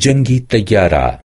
جنگی طیارہ